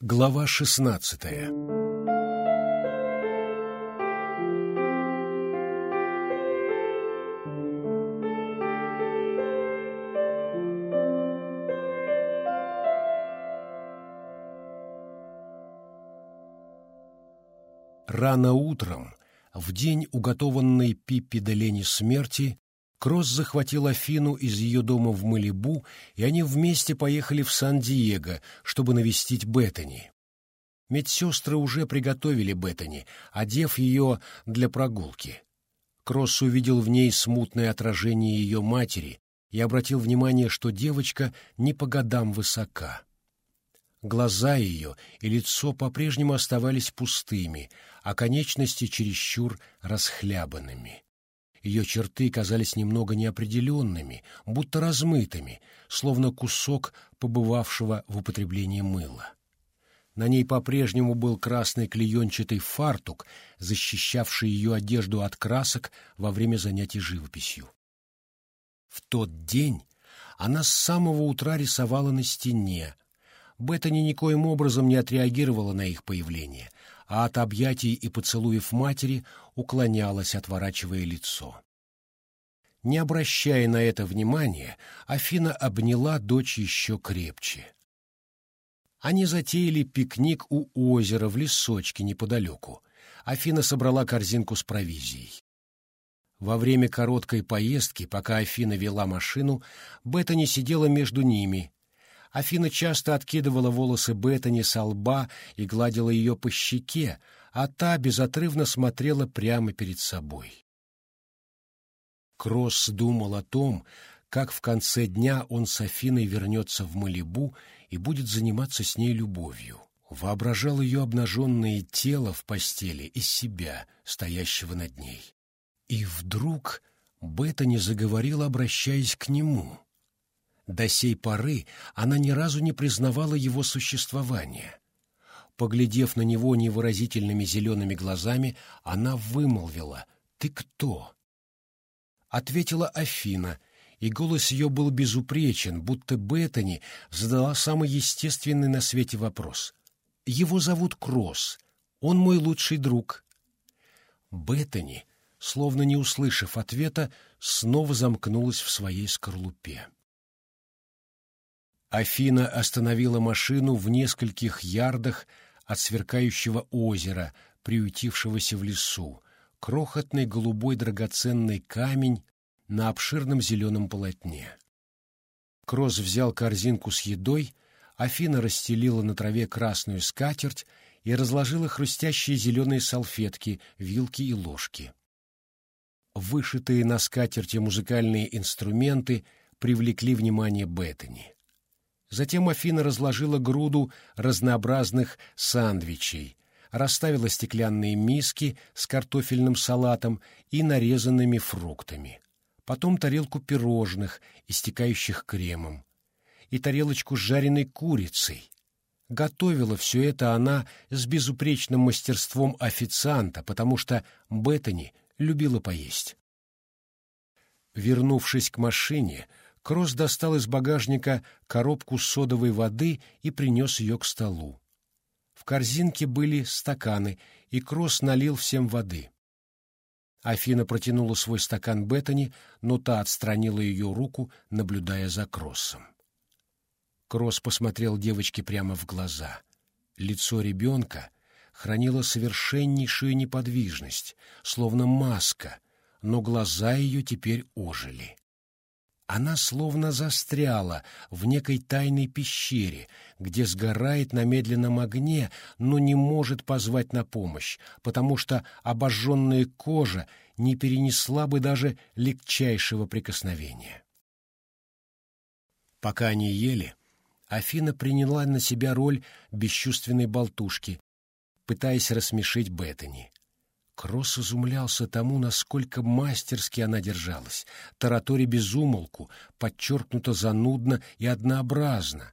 Глава шестнадцатая. Рано утром, в день уготованной Пиппи Делени смерти, Кросс захватил Афину из ее дома в Малибу, и они вместе поехали в Сан-Диего, чтобы навестить Беттани. Медсестры уже приготовили Беттани, одев ее для прогулки. Кросс увидел в ней смутное отражение ее матери и обратил внимание, что девочка не по годам высока. Глаза ее и лицо по-прежнему оставались пустыми, а конечности чересчур расхлябанными. Ее черты казались немного неопределенными, будто размытыми, словно кусок побывавшего в употреблении мыла. На ней по-прежнему был красный клеенчатый фартук, защищавший ее одежду от красок во время занятий живописью. В тот день она с самого утра рисовала на стене. Беттани никоим образом не отреагировала на их появление, а от объятий и поцелуев матери уклонялась, отворачивая лицо. Не обращая на это внимания, Афина обняла дочь еще крепче. Они затеяли пикник у озера в лесочке неподалеку. Афина собрала корзинку с провизией. Во время короткой поездки, пока Афина вела машину, Беттани сидела между ними, Афина часто откидывала волосы Беттани со лба и гладила ее по щеке, а та безотрывно смотрела прямо перед собой. Кросс думал о том, как в конце дня он с Афиной вернется в Малибу и будет заниматься с ней любовью. Воображал ее обнаженное тело в постели и себя, стоящего над ней. И вдруг Беттани заговорила, обращаясь к нему — до сей поры она ни разу не признавала его существования. Поглядев на него невыразительными зелеными глазами, она вымолвила «Ты кто?» Ответила Афина, и голос ее был безупречен, будто Беттани задала самый естественный на свете вопрос. «Его зовут Кросс, он мой лучший друг». Беттани, словно не услышав ответа, снова замкнулась в своей скорлупе. Афина остановила машину в нескольких ярдах от сверкающего озера, приютившегося в лесу, крохотный голубой драгоценный камень на обширном зеленом полотне. Кросс взял корзинку с едой, Афина расстелила на траве красную скатерть и разложила хрустящие зеленые салфетки, вилки и ложки. Вышитые на скатерти музыкальные инструменты привлекли внимание Беттани. Затем Афина разложила груду разнообразных сандвичей, расставила стеклянные миски с картофельным салатом и нарезанными фруктами. Потом тарелку пирожных, истекающих кремом, и тарелочку с жареной курицей. Готовила все это она с безупречным мастерством официанта, потому что Беттани любила поесть. Вернувшись к машине, Кросс достал из багажника коробку содовой воды и принес ее к столу. В корзинке были стаканы, и Кросс налил всем воды. Афина протянула свой стакан Беттани, но та отстранила ее руку, наблюдая за Кроссом. Кросс посмотрел девочке прямо в глаза. Лицо ребенка хранило совершеннейшую неподвижность, словно маска, но глаза ее теперь ожили. Она словно застряла в некой тайной пещере, где сгорает на медленном огне, но не может позвать на помощь, потому что обожженная кожа не перенесла бы даже легчайшего прикосновения. Пока они ели, Афина приняла на себя роль бесчувственной болтушки, пытаясь рассмешить Беттани. Кросс изумлялся тому, насколько мастерски она держалась, тараторе безумолку, подчеркнуто занудно и однообразно,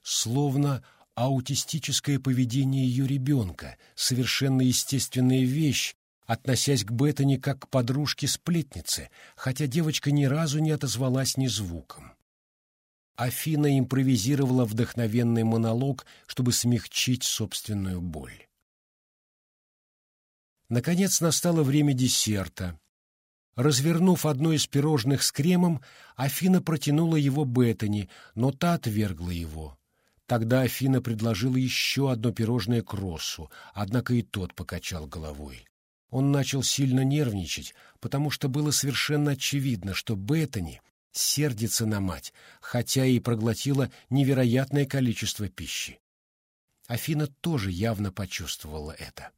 словно аутистическое поведение ее ребенка, совершенно естественная вещь, относясь к Беттани как к подружке-сплетнице, хотя девочка ни разу не отозвалась ни звуком. Афина импровизировала вдохновенный монолог, чтобы смягчить собственную боль. Наконец настало время десерта. Развернув одно из пирожных с кремом, Афина протянула его Беттани, но та отвергла его. Тогда Афина предложила еще одно пирожное Кроссу, однако и тот покачал головой. Он начал сильно нервничать, потому что было совершенно очевидно, что Беттани сердится на мать, хотя и проглотила невероятное количество пищи. Афина тоже явно почувствовала это.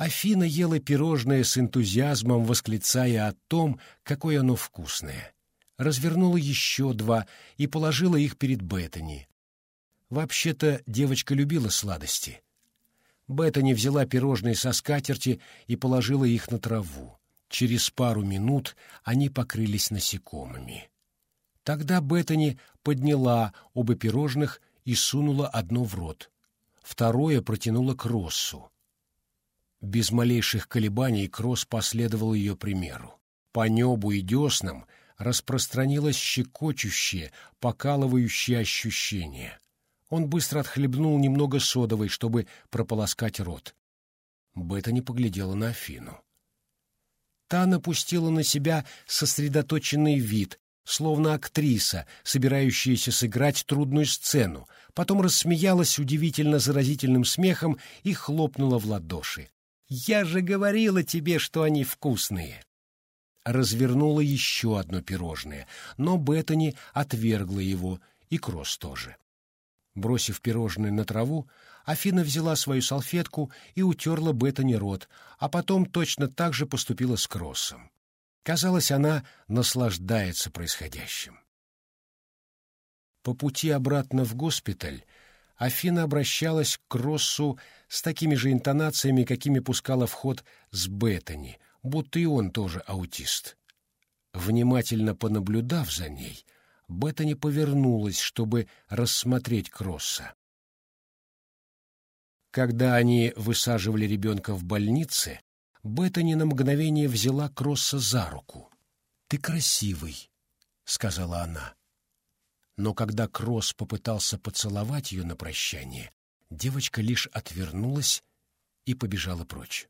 Афина ела пирожное с энтузиазмом, восклицая о том, какое оно вкусное. Развернула еще два и положила их перед Беттани. Вообще-то девочка любила сладости. Беттани взяла пирожные со скатерти и положила их на траву. Через пару минут они покрылись насекомыми. Тогда Беттани подняла оба пирожных и сунула одно в рот. Второе протянула к Россу. Без малейших колебаний Кросс последовал ее примеру. По небу и деснам распространилось щекочущее, покалывающее ощущение. Он быстро отхлебнул немного содовой, чтобы прополоскать рот. Бета не поглядела на Афину. Та напустила на себя сосредоточенный вид, словно актриса, собирающаяся сыграть трудную сцену, потом рассмеялась удивительно заразительным смехом и хлопнула в ладоши. «Я же говорила тебе, что они вкусные!» Развернула еще одно пирожное, но Беттани отвергла его, и Кросс тоже. Бросив пирожное на траву, Афина взяла свою салфетку и утерла Беттани рот, а потом точно так же поступила с Кроссом. Казалось, она наслаждается происходящим. По пути обратно в госпиталь Афина обращалась к Кроссу с такими же интонациями, какими пускала в ход с Беттани, будто и он тоже аутист. Внимательно понаблюдав за ней, Беттани повернулась, чтобы рассмотреть Кросса. Когда они высаживали ребенка в больнице, Беттани на мгновение взяла Кросса за руку. «Ты красивый», — сказала она но когда Кросс попытался поцеловать ее на прощание, девочка лишь отвернулась и побежала прочь.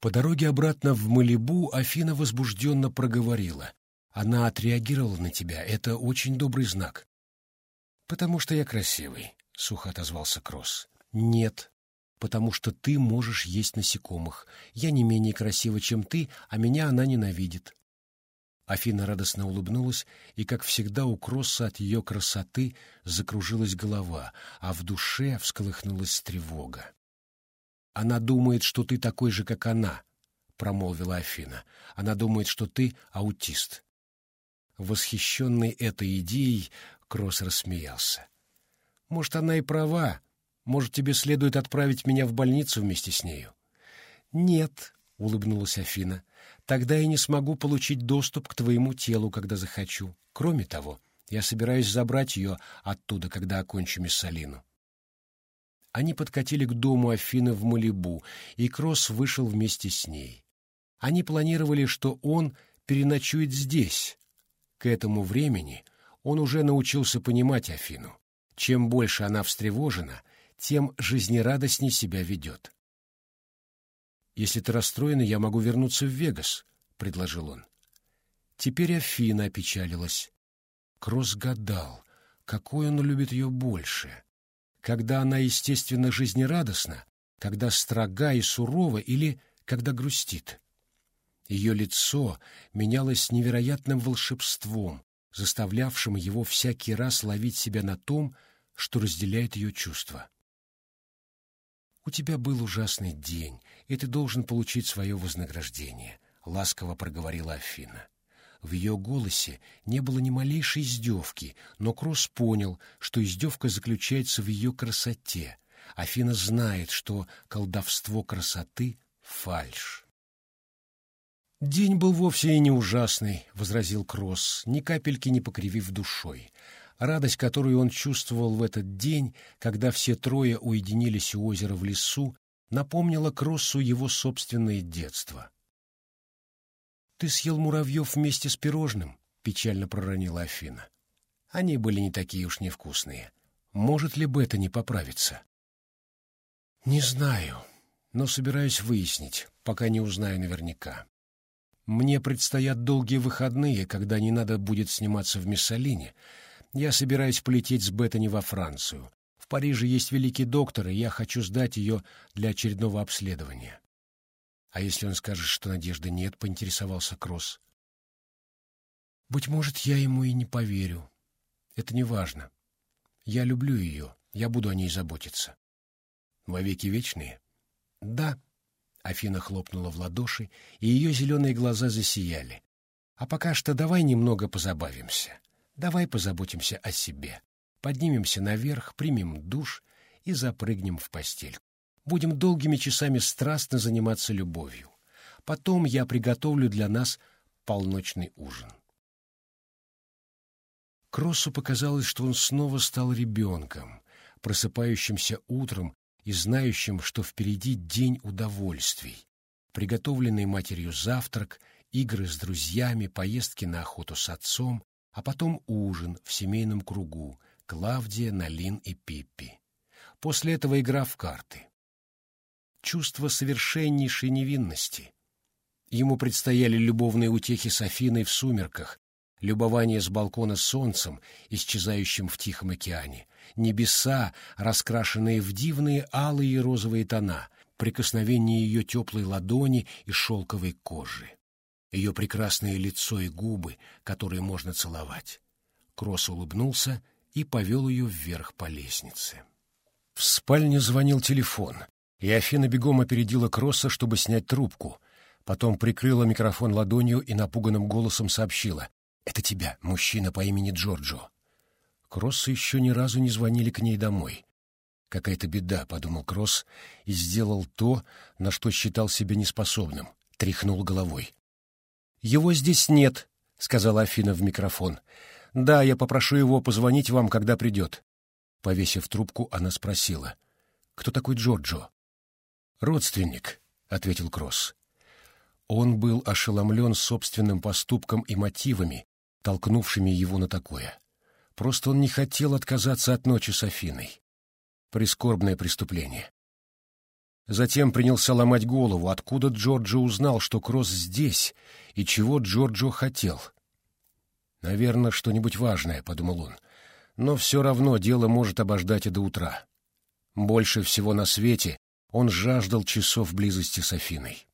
По дороге обратно в Малибу Афина возбужденно проговорила. «Она отреагировала на тебя. Это очень добрый знак». «Потому что я красивый», — сухо отозвался Кросс. «Нет, потому что ты можешь есть насекомых. Я не менее красива, чем ты, а меня она ненавидит. Афина радостно улыбнулась, и, как всегда, у Кросса от ее красоты закружилась голова, а в душе всколыхнулась тревога. «Она думает, что ты такой же, как она», — промолвила Афина. «Она думает, что ты аутист». Восхищенный этой идеей, Кросс рассмеялся. «Может, она и права. Может, тебе следует отправить меня в больницу вместе с нею?» «Нет», — улыбнулась Афина, — Тогда я не смогу получить доступ к твоему телу, когда захочу. Кроме того, я собираюсь забрать ее оттуда, когда окончу Миссалину. Они подкатили к дому Афины в Малибу, и Кросс вышел вместе с ней. Они планировали, что он переночует здесь. К этому времени он уже научился понимать Афину. Чем больше она встревожена, тем жизнерадостней себя ведет. «Если ты расстроена, я могу вернуться в Вегас», — предложил он. Теперь Афина опечалилась. Кросс гадал, какой он любит ее больше. Когда она, естественно, жизнерадостна, когда строга и сурова или когда грустит. Ее лицо менялось невероятным волшебством, заставлявшим его всякий раз ловить себя на том, что разделяет ее чувства. «У тебя был ужасный день, и ты должен получить свое вознаграждение», — ласково проговорила Афина. В ее голосе не было ни малейшей издевки, но Кросс понял, что издевка заключается в ее красоте. Афина знает, что колдовство красоты — фальшь. «День был вовсе и не ужасный», — возразил Кросс, ни капельки не покривив душой. Радость, которую он чувствовал в этот день, когда все трое уединились у озера в лесу, напомнила Кроссу его собственное детство. «Ты съел муравьев вместе с пирожным», печально проронила Афина. Они были не такие уж невкусные. Может ли Бета не поправиться? Не знаю, но собираюсь выяснить, пока не узнаю наверняка. Мне предстоят долгие выходные, когда не надо будет сниматься в Миссалине. Я собираюсь полететь с Беттани во Францию. В Париже есть великий доктор, и я хочу сдать ее для очередного обследования. А если он скажет, что надежды нет, поинтересовался Кросс. Быть может, я ему и не поверю. Это не важно. Я люблю ее, я буду о ней заботиться. Вовеки вечные? Да. Афина хлопнула в ладоши, и ее зеленые глаза засияли. А пока что давай немного позабавимся. Давай позаботимся о себе. Поднимемся наверх, примем душ и запрыгнем в постель. Будем долгими часами страстно заниматься любовью. Потом я приготовлю для нас полночный ужин. Кроссу показалось, что он снова стал ребенком, просыпающимся утром и знающим, что впереди день удовольствий, приготовленный матерью завтрак, игры с друзьями, поездки на охоту с отцом, а потом ужин в семейном кругу, Клавдия, Налин и Пиппи. После этого игра в карты чувство совершеннейшей невинности. Ему предстояли любовные утехи с Афиной в сумерках, любование с балкона солнцем, исчезающим в Тихом океане, небеса, раскрашенные в дивные алые и розовые тона, прикосновение ее теплой ладони и шелковой кожи, ее прекрасное лицо и губы, которые можно целовать. Кросс улыбнулся и повел ее вверх по лестнице. В спальне звонил телефон и Афина бегом опередила Кросса, чтобы снять трубку. Потом прикрыла микрофон ладонью и напуганным голосом сообщила. «Это тебя, мужчина по имени Джорджо». Кроссы еще ни разу не звонили к ней домой. «Какая-то беда», — подумал Кросс, и сделал то, на что считал себя неспособным. Тряхнул головой. «Его здесь нет», — сказала Афина в микрофон. «Да, я попрошу его позвонить вам, когда придет». Повесив трубку, она спросила. «Кто такой Джорджо?» «Родственник», — ответил Кросс. Он был ошеломлен собственным поступком и мотивами, толкнувшими его на такое. Просто он не хотел отказаться от ночи с Афиной. Прискорбное преступление. Затем принялся ломать голову, откуда Джорджо узнал, что Кросс здесь, и чего Джорджо хотел. «Наверное, что-нибудь важное», — подумал он. «Но все равно дело может обождать и до утра. Больше всего на свете он жаждал часов близости с Афиной.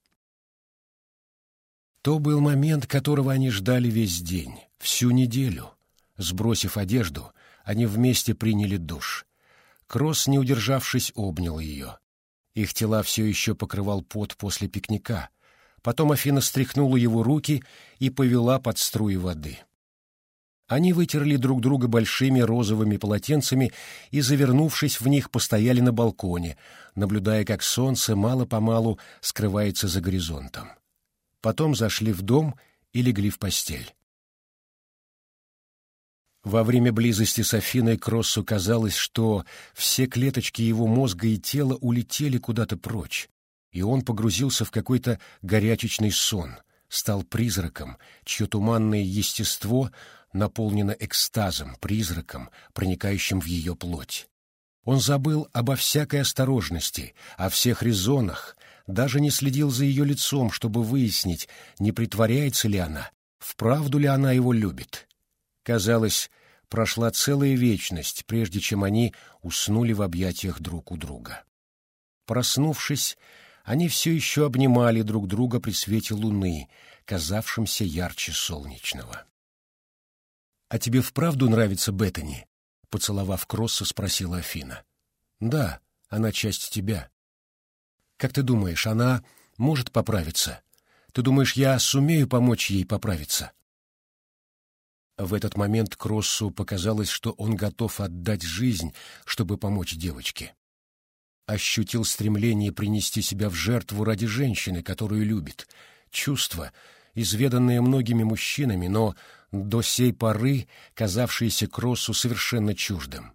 То был момент, которого они ждали весь день, всю неделю. Сбросив одежду, они вместе приняли душ. Кросс, не удержавшись, обнял ее. Их тела все еще покрывал пот после пикника. Потом Афина стряхнула его руки и повела под струи воды. Они вытерли друг друга большими розовыми полотенцами и, завернувшись в них, постояли на балконе, наблюдая, как солнце мало-помалу скрывается за горизонтом. Потом зашли в дом и легли в постель. Во время близости с Афиной Кроссу казалось, что все клеточки его мозга и тела улетели куда-то прочь, и он погрузился в какой-то горячечный сон, стал призраком, чье туманное естество — наполнена экстазом, призраком, проникающим в ее плоть. Он забыл обо всякой осторожности, о всех резонах, даже не следил за ее лицом, чтобы выяснить, не притворяется ли она, вправду ли она его любит. Казалось, прошла целая вечность, прежде чем они уснули в объятиях друг у друга. Проснувшись, они все еще обнимали друг друга при свете луны, казавшемся ярче солнечного. «А тебе вправду нравится Беттани?» — поцеловав Кросса, спросила Афина. «Да, она часть тебя». «Как ты думаешь, она может поправиться? Ты думаешь, я сумею помочь ей поправиться?» В этот момент Кроссу показалось, что он готов отдать жизнь, чтобы помочь девочке. Ощутил стремление принести себя в жертву ради женщины, которую любит. Чувство, изведанное многими мужчинами, но до сей поры казавшееся Кроссу совершенно чуждым.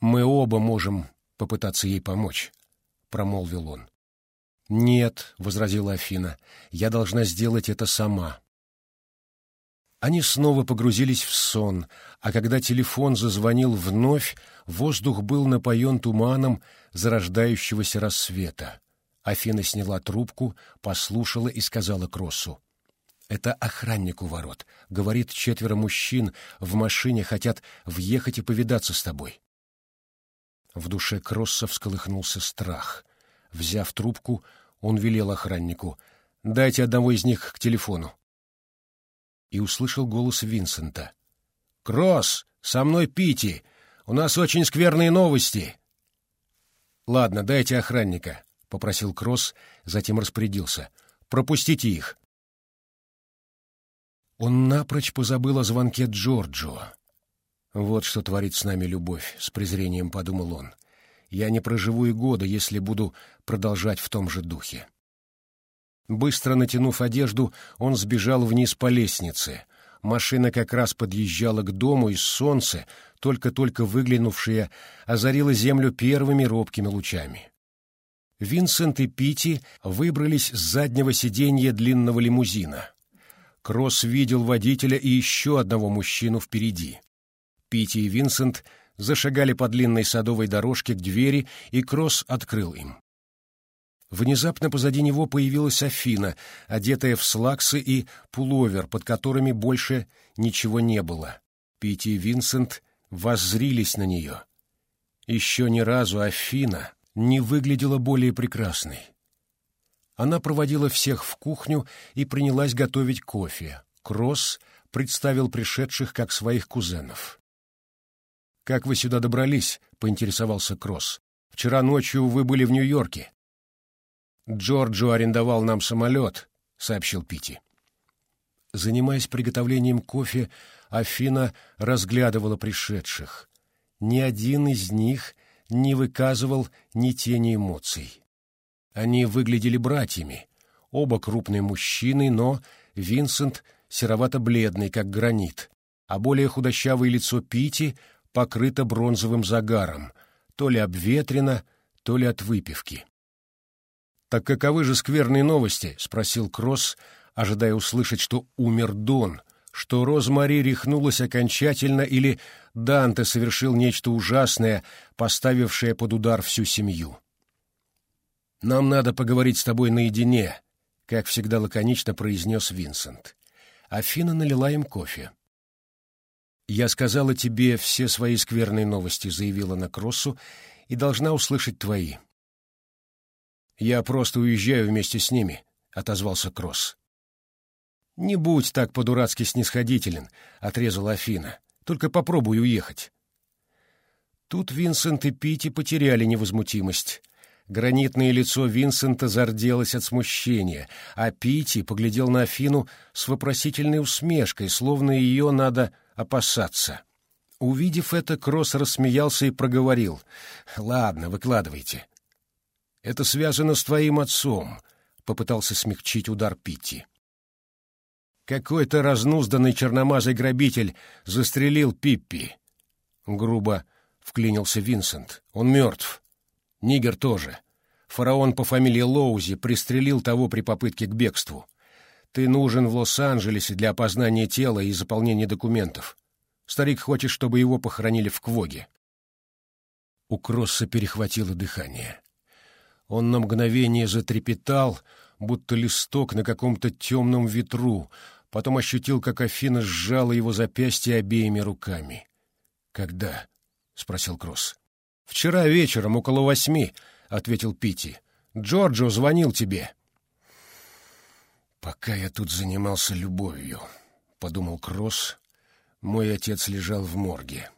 «Мы оба можем попытаться ей помочь», — промолвил он. «Нет», — возразила Афина, — «я должна сделать это сама». Они снова погрузились в сон, а когда телефон зазвонил вновь, воздух был напоен туманом зарождающегося рассвета. Афина сняла трубку, послушала и сказала Кроссу. «Это охранник у ворот. Говорит, четверо мужчин в машине хотят въехать и повидаться с тобой». В душе Кросса всколыхнулся страх. Взяв трубку, он велел охраннику «Дайте одного из них к телефону» и услышал голос Винсента. «Кросс, со мной Пити! У нас очень скверные новости!» «Ладно, дайте охранника», — попросил Кросс, затем распорядился. «Пропустите их». Он напрочь позабыл о звонке Джорджо. «Вот что творит с нами любовь», — с презрением подумал он. «Я не проживу и года, если буду продолжать в том же духе». Быстро натянув одежду, он сбежал вниз по лестнице. Машина как раз подъезжала к дому, и солнце, только-только выглянувшее, озарило землю первыми робкими лучами. Винсент и Пити выбрались с заднего сиденья длинного лимузина. Кросс видел водителя и еще одного мужчину впереди. Пити и Винсент зашагали по длинной садовой дорожке к двери, и Кросс открыл им. Внезапно позади него появилась Афина, одетая в слаксы и пуловер, под которыми больше ничего не было. Пити и Винсент воззрились на нее. Еще ни разу Афина не выглядела более прекрасной. Она проводила всех в кухню и принялась готовить кофе. Кросс представил пришедших как своих кузенов. «Как вы сюда добрались?» — поинтересовался Кросс. «Вчера ночью вы были в Нью-Йорке». «Джорджо арендовал нам самолет», — сообщил Пити. Занимаясь приготовлением кофе, Афина разглядывала пришедших. Ни один из них не выказывал ни тени эмоций. Они выглядели братьями, оба крупные мужчины, но Винсент серовато-бледный, как гранит, а более худощавое лицо Пити покрыто бронзовым загаром, то ли обветрено, то ли от выпивки. «Так каковы же скверные новости?» — спросил Кросс, ожидая услышать, что умер Дон, что Розмари рехнулась окончательно или Данте совершил нечто ужасное, поставившее под удар всю семью. «Нам надо поговорить с тобой наедине», — как всегда лаконично произнес Винсент. Афина налила им кофе. «Я сказала тебе все свои скверные новости», — заявила на Кроссу, — «и должна услышать твои». «Я просто уезжаю вместе с ними», — отозвался Кросс. «Не будь так по-дурацки снисходителен», — отрезала Афина. «Только попробуй уехать». Тут Винсент и Пити потеряли невозмутимость. Гранитное лицо Винсента зарделось от смущения, а Пити поглядел на Афину с вопросительной усмешкой, словно ее надо опасаться. Увидев это, Кросс рассмеялся и проговорил. «Ладно, выкладывайте». Это связано с твоим отцом», — попытался смягчить удар Питти. «Какой-то разнузданный черномазый грабитель застрелил Пиппи». Грубо вклинился Винсент. «Он мертв. Нигер тоже. Фараон по фамилии Лоузи пристрелил того при попытке к бегству. Ты нужен в Лос-Анджелесе для опознания тела и заполнения документов. Старик хочет, чтобы его похоронили в Квоге». У Кросса перехватило дыхание. Он на мгновение затрепетал, будто листок на каком-то темном ветру, потом ощутил, как Афина сжала его запястье обеими руками. «Когда?» — спросил Кросс. «Вчера вечером, около восьми», — ответил Пити. «Джорджо звонил тебе». «Пока я тут занимался любовью», — подумал Кросс, — «мой отец лежал в морге».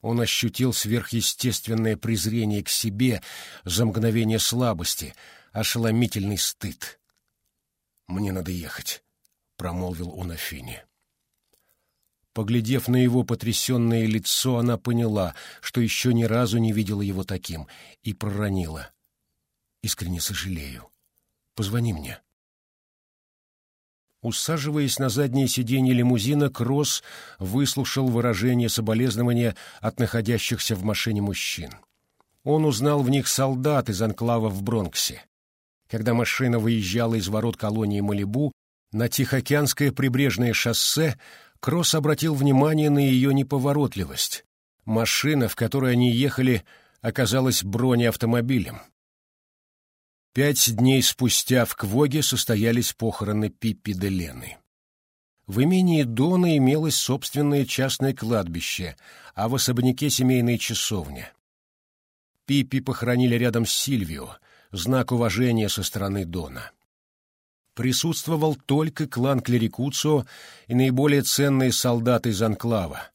Он ощутил сверхъестественное презрение к себе за мгновение слабости, ошеломительный стыд. «Мне надо ехать», — промолвил он Афине. Поглядев на его потрясенное лицо, она поняла, что еще ни разу не видела его таким, и проронила. «Искренне сожалею. Позвони мне». Усаживаясь на заднее сиденье лимузина, Кросс выслушал выражение соболезнования от находящихся в машине мужчин. Он узнал в них солдат из анклава в Бронксе. Когда машина выезжала из ворот колонии Малибу, На Тихоокеанское прибрежное шоссе Кросс обратил внимание на ее неповоротливость. Машина, в которой они ехали, оказалась бронеавтомобилем. Пять дней спустя в Квоге состоялись похороны Пиппи де Лены. В имении Дона имелось собственное частное кладбище, а в особняке семейная часовня. Пиппи похоронили рядом с Сильвио, знак уважения со стороны Дона присутствовал только клан Клерикуцио и наиболее ценные солдаты из Анклава.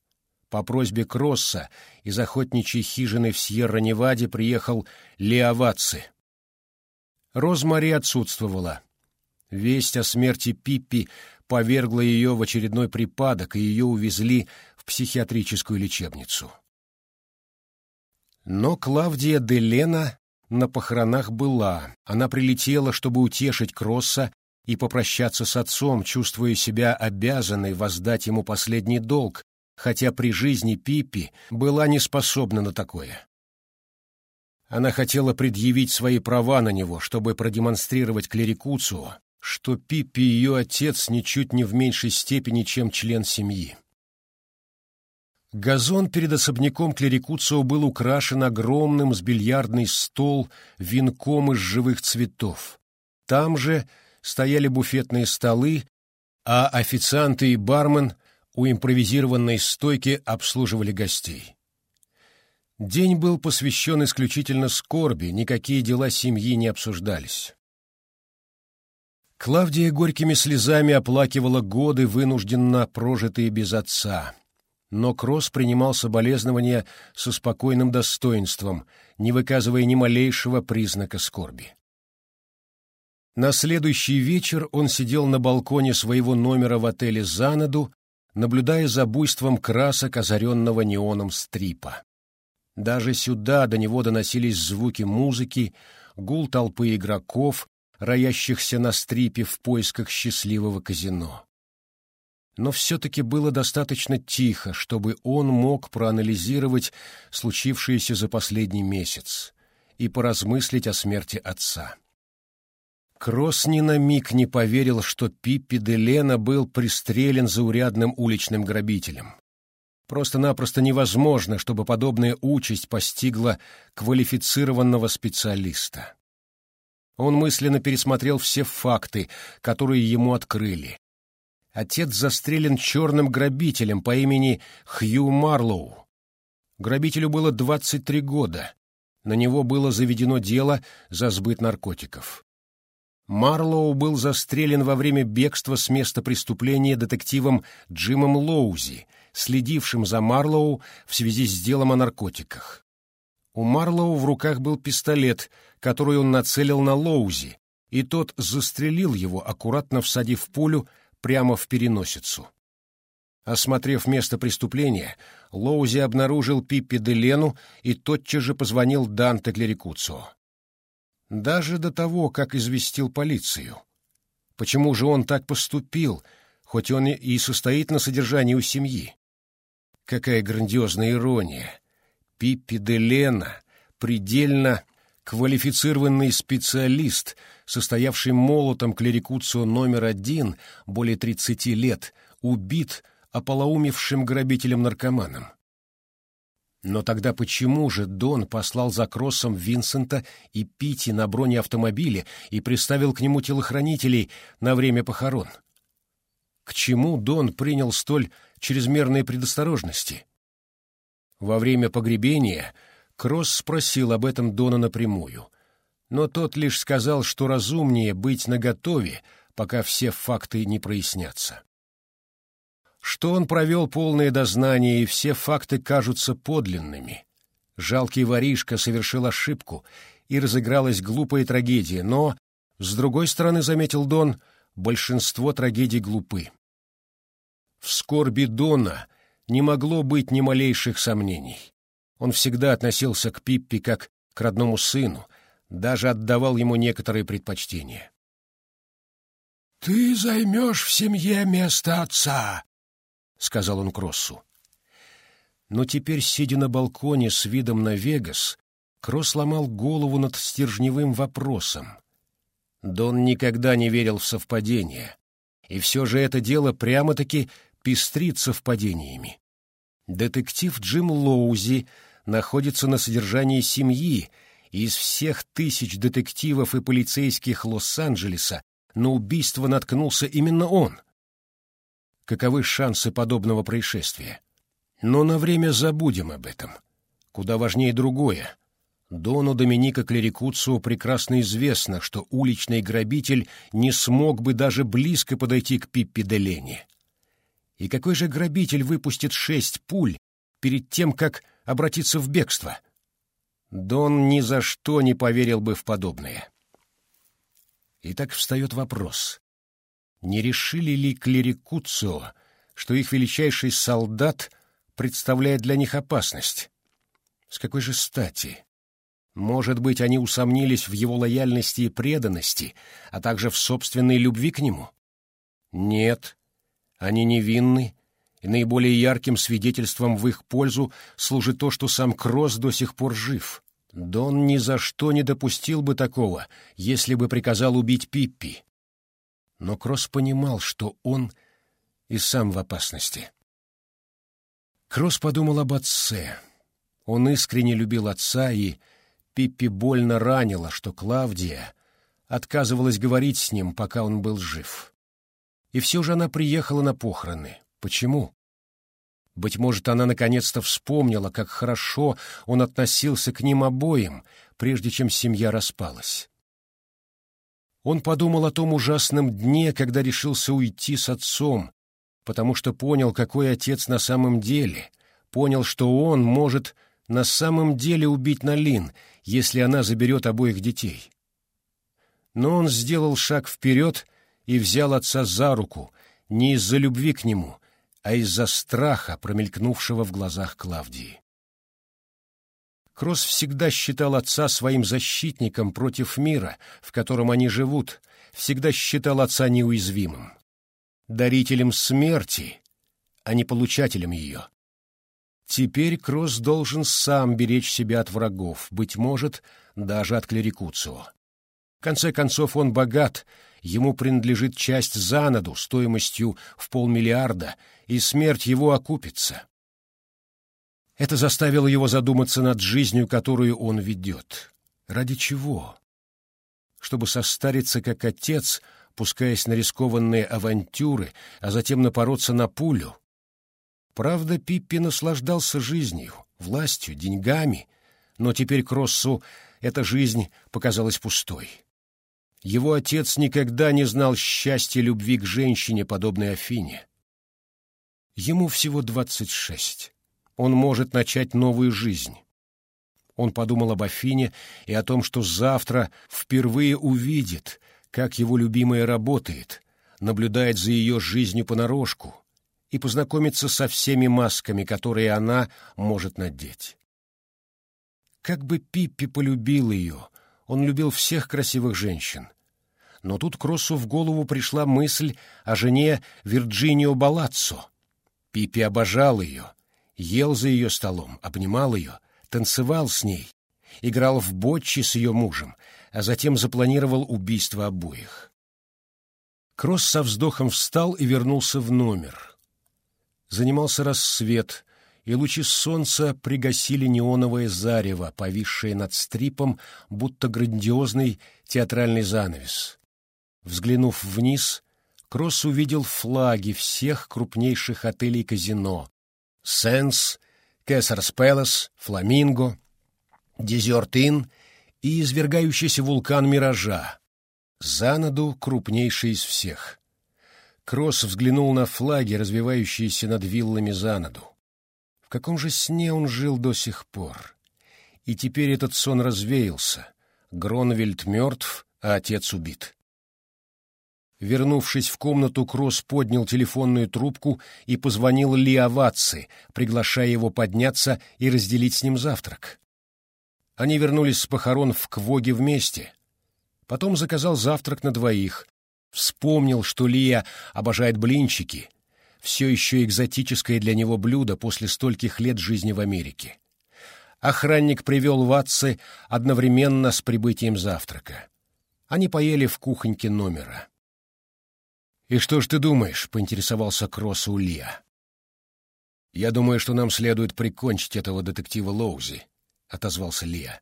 По просьбе Кросса из охотничьей хижины в Сьерра-Неваде приехал Леоваци. Розмари отсутствовала. Весть о смерти Пиппи повергла ее в очередной припадок, и ее увезли в психиатрическую лечебницу. Но Клавдия де Лена на похоронах была. Она прилетела, чтобы утешить Кросса и попрощаться с отцом, чувствуя себя обязанной воздать ему последний долг, хотя при жизни Пиппи была не способна на такое. Она хотела предъявить свои права на него, чтобы продемонстрировать клерикуцию, что Пиппи ее отец ничуть не в меньшей степени, чем член семьи. Газон перед особняком Клерикуцио был украшен огромным с бильярдный стол венком из живых цветов. Там же стояли буфетные столы, а официанты и бармен у импровизированной стойки обслуживали гостей. День был посвящен исключительно скорби, никакие дела семьи не обсуждались. Клавдия горькими слезами оплакивала годы, вынужденно прожитые без отца. Но Кросс принимал соболезнования со спокойным достоинством, не выказывая ни малейшего признака скорби. На следующий вечер он сидел на балконе своего номера в отеле «Занаду», наблюдая за буйством красок, озаренного неоном стрипа. Даже сюда до него доносились звуки музыки, гул толпы игроков, роящихся на стрипе в поисках счастливого казино. Но все-таки было достаточно тихо, чтобы он мог проанализировать случившееся за последний месяц и поразмыслить о смерти отца. Кросс ни на миг не поверил, что Пиппи де Лена был пристрелен заурядным уличным грабителем. Просто-напросто невозможно, чтобы подобная участь постигла квалифицированного специалиста. Он мысленно пересмотрел все факты, которые ему открыли. Отец застрелен черным грабителем по имени Хью Марлоу. Грабителю было 23 года. На него было заведено дело за сбыт наркотиков. Марлоу был застрелен во время бегства с места преступления детективом Джимом Лоузи, следившим за Марлоу в связи с делом о наркотиках. У Марлоу в руках был пистолет, который он нацелил на Лоузи, и тот застрелил его, аккуратно всадив пулю прямо в переносицу. Осмотрев место преступления, Лоузи обнаружил Пиппи де Лену и тотчас же позвонил Данте Клерикуцо даже до того, как известил полицию. Почему же он так поступил, хоть он и состоит на содержании у семьи? Какая грандиозная ирония! Пиппи де Лена, предельно квалифицированный специалист, состоявший молотом клерикуцио номер один более тридцати лет, убит ополоумевшим грабителем-наркоманом. Но тогда почему же Дон послал за Кроссом Винсента и Пити на бронеавтомобиле и приставил к нему телохранителей на время похорон? К чему Дон принял столь чрезмерные предосторожности? Во время погребения Кросс спросил об этом Дона напрямую, но тот лишь сказал, что разумнее быть наготове, пока все факты не прояснятся что он провел полное дознание, и все факты кажутся подлинными. Жалкий воришка совершил ошибку, и разыгралась глупая трагедия, но, с другой стороны, заметил Дон, большинство трагедий глупы. В скорби Дона не могло быть ни малейших сомнений. Он всегда относился к Пиппи как к родному сыну, даже отдавал ему некоторые предпочтения. «Ты займешь в семье место отца», сказал он Кроссу. Но теперь, сидя на балконе с видом на Вегас, Кросс ломал голову над стержневым вопросом. Дон никогда не верил в совпадения, И все же это дело прямо-таки пестрит совпадениями. Детектив Джим Лоузи находится на содержании семьи, из всех тысяч детективов и полицейских Лос-Анджелеса на убийство наткнулся именно он. Каковы шансы подобного происшествия? Но на время забудем об этом. Куда важнее другое. Дону Доминика Клерикуцио прекрасно известно, что уличный грабитель не смог бы даже близко подойти к Пиппи де Лене. И какой же грабитель выпустит шесть пуль перед тем, как обратиться в бегство? Дон ни за что не поверил бы в подобное. И так встает вопрос. Не решили ли клерикуцио, что их величайший солдат представляет для них опасность? С какой же стати? Может быть, они усомнились в его лояльности и преданности, а также в собственной любви к нему? Нет, они невинны, и наиболее ярким свидетельством в их пользу служит то, что сам Кросс до сих пор жив. Дон ни за что не допустил бы такого, если бы приказал убить Пиппи. Но Кросс понимал, что он и сам в опасности. Кросс подумал об отце. Он искренне любил отца, и Пиппи больно ранила, что Клавдия отказывалась говорить с ним, пока он был жив. И все же она приехала на похороны. Почему? Быть может, она наконец-то вспомнила, как хорошо он относился к ним обоим, прежде чем семья распалась. Он подумал о том ужасном дне, когда решился уйти с отцом, потому что понял, какой отец на самом деле, понял, что он может на самом деле убить Налин, если она заберет обоих детей. Но он сделал шаг вперед и взял отца за руку, не из-за любви к нему, а из-за страха, промелькнувшего в глазах Клавдии. Кросс всегда считал отца своим защитником против мира, в котором они живут, всегда считал отца неуязвимым, дарителем смерти, а не получателем ее. Теперь Кросс должен сам беречь себя от врагов, быть может, даже от клерикуцио. В конце концов, он богат ему принадлежит часть занаду стоимостью в полмиллиарда, и смерть его окупится. Это заставило его задуматься над жизнью, которую он ведет. Ради чего? Чтобы состариться как отец, пускаясь на рискованные авантюры, а затем напороться на пулю. Правда, Пиппи наслаждался жизнью, властью, деньгами, но теперь Кроссу эта жизнь показалась пустой. Его отец никогда не знал счастья любви к женщине, подобной Афине. Ему всего двадцать шесть. Он может начать новую жизнь. Он подумал об Афине и о том, что завтра впервые увидит, как его любимая работает, наблюдает за ее жизнью понарошку и познакомится со всеми масками, которые она может надеть. Как бы Пиппи полюбил ее, он любил всех красивых женщин. Но тут Кроссу в голову пришла мысль о жене Вирджинио Балаццо. Пипи обожал ее, ел за ее столом, обнимал ее, танцевал с ней, играл в ботчи с ее мужем, а затем запланировал убийство обоих. Кросс со вздохом встал и вернулся в номер. Занимался рассвет, и лучи солнца пригасили неоновое зарево, повисшее над стрипом, будто грандиозный театральный занавес. Взглянув вниз, Кросс увидел флаги всех крупнейших отелей-казино — «Сенс», «Кэссерс Пэлас», «Фламинго», «Дезерт Inn» и извергающийся вулкан «Миража». Занаду крупнейший из всех. Кросс взглянул на флаги, развивающиеся над виллами Занаду. В каком же сне он жил до сих пор? И теперь этот сон развеялся. Гронвельд мертв, а отец убит. Вернувшись в комнату, Кросс поднял телефонную трубку и позвонил Лиаватци, приглашая его подняться и разделить с ним завтрак. Они вернулись с похорон в Квоге вместе. Потом заказал завтрак на двоих. Вспомнил, что Лия обожает блинчики, все еще экзотическое для него блюдо после стольких лет жизни в Америке. Охранник привел Ватцы одновременно с прибытием завтрака. Они поели в кухоньке номера. «И что ж ты думаешь?» — поинтересовался Кросс у Лия. «Я думаю, что нам следует прикончить этого детектива Лоузи», — отозвался Лия.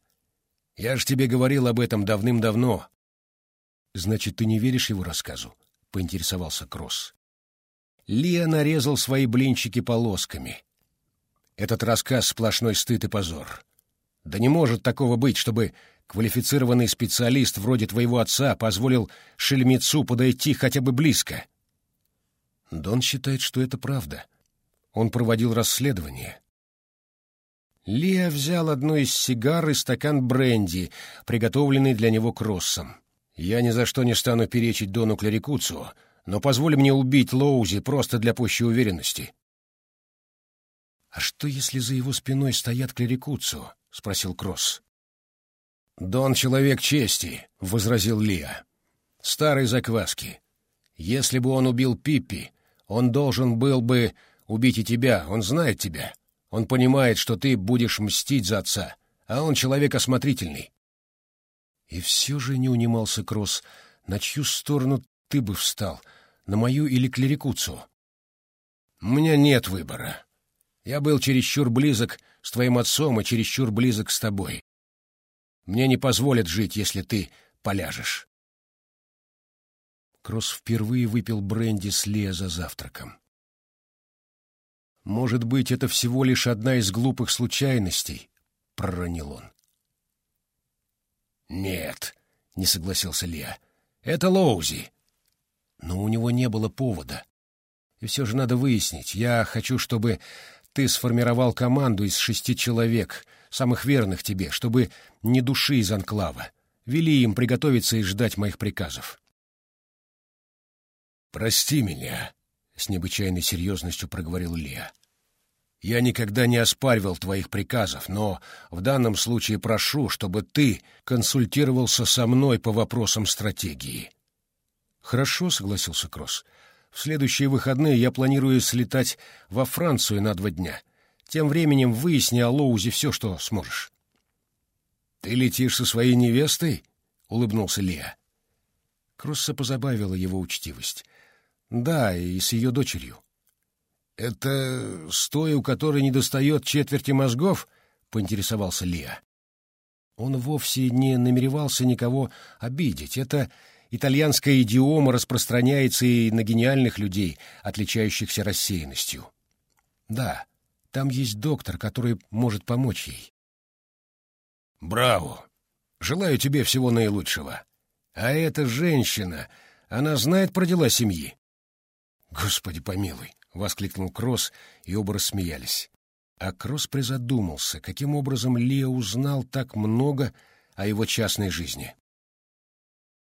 «Я ж тебе говорил об этом давным-давно». «Значит, ты не веришь его рассказу?» — поинтересовался Кросс. Лия нарезал свои блинчики полосками. «Этот рассказ — сплошной стыд и позор. Да не может такого быть, чтобы квалифицированный специалист вроде твоего отца позволил шельмецу подойти хотя бы близко». Дон считает, что это правда. Он проводил расследование. Лия взял одну из сигар и стакан бренди, приготовленный для него кроссом. «Я ни за что не стану перечить Дону Клерикуцу, но позволь мне убить Лоузи просто для пущей уверенности». «А что, если за его спиной стоят Клерикуцу?» — спросил Кросс. «Дон — человек чести», — возразил Лия. «Старой закваски. Если бы он убил Пиппи, он должен был бы убить и тебя, он знает тебя. Он понимает, что ты будешь мстить за отца, а он человек осмотрительный. И все же не унимался Кросс. На чью сторону ты бы встал? На мою или клерикуцу? У меня нет выбора. Я был чересчур близок с твоим отцом и чересчур близок с тобой. Мне не позволят жить, если ты поляжешь. Кросс впервые выпил бренди с за завтраком. «Может быть, это всего лишь одна из глупых случайностей», — проронил он. «Нет», — не согласился Леа, — «это Лоузи». Но у него не было повода. И все же надо выяснить. Я хочу, чтобы ты сформировал команду из шести человек, самых верных тебе, чтобы не души из анклава. Вели им приготовиться и ждать моих приказов. «Прости меня», — с необычайной серьезностью проговорил Леа. «Я никогда не оспаривал твоих приказов, но в данном случае прошу, чтобы ты консультировался со мной по вопросам стратегии». «Хорошо», — согласился Кросс. «В следующие выходные я планирую слетать во Францию на два дня. Тем временем выясни о Лоузе все, что сможешь». «Ты летишь со своей невестой?» — улыбнулся Леа. Кросса позабавила его учтивость. Да, и с ее дочерью. Это с той, у которой недостает четверти мозгов? Поинтересовался Лиа. Он вовсе не намеревался никого обидеть. Это итальянская идиома распространяется и на гениальных людей, отличающихся рассеянностью. Да, там есть доктор, который может помочь ей. Браво! Желаю тебе всего наилучшего. А эта женщина, она знает про дела семьи? «Господи помилуй!» — воскликнул Кросс, и оба рассмеялись. А Кросс призадумался, каким образом Лео узнал так много о его частной жизни.